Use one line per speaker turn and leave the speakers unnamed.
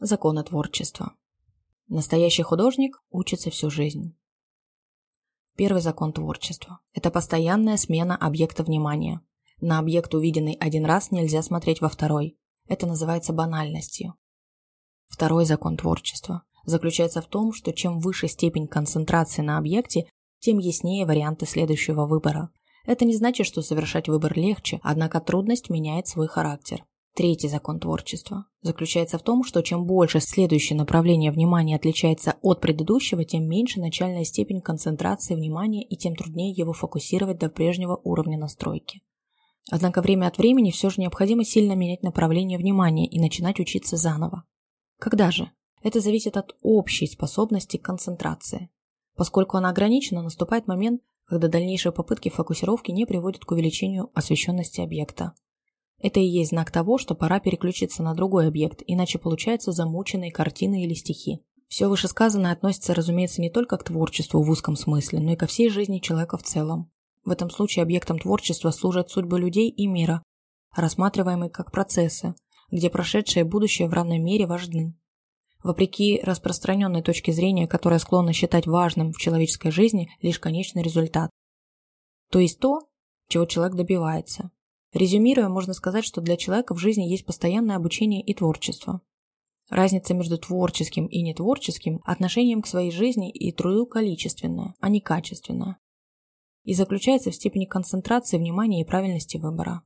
Законы творчества. Настоящий художник учится всю жизнь. Первый закон творчества – это постоянная смена объекта внимания. На объект, увиденный один раз, нельзя смотреть во второй. Это называется банальностью. Второй закон творчества заключается в том, что чем выше степень концентрации на объекте, тем яснее варианты следующего выбора. Это не значит, что совершать выбор легче, однако трудность меняет свой характер. Третий закон творчества заключается в том, что чем больше следующее направление внимания отличается от предыдущего, тем меньше начальная степень концентрации внимания и тем труднее его фокусировать до прежнего уровня настройки. Однако время от времени все же необходимо сильно менять направление внимания и начинать учиться заново. Когда же? Это зависит от общей способности концентрации. Поскольку она ограничена, наступает момент, когда дальнейшие попытки фокусировки не приводят к увеличению освещенности объекта. Это и есть знак того, что пора переключиться на другой объект, иначе получаются замученные картины или стихи. Все вышесказанное относится, разумеется, не только к творчеству в узком смысле, но и ко всей жизни человека в целом. В этом случае объектом творчества служат судьбы людей и мира, рассматриваемые как процессы, где прошедшее и будущее в равной мере важны. Вопреки распространенной точке зрения, которая склонна считать важным в человеческой жизни лишь конечный результат. То есть то, чего человек добивается. Резюмируя, можно сказать, что для человека в жизни есть постоянное обучение и творчество. Разница между творческим и нетворческим отношением к своей жизни и труду количественная, а не качественная. И заключается в степени концентрации внимания и правильности выбора.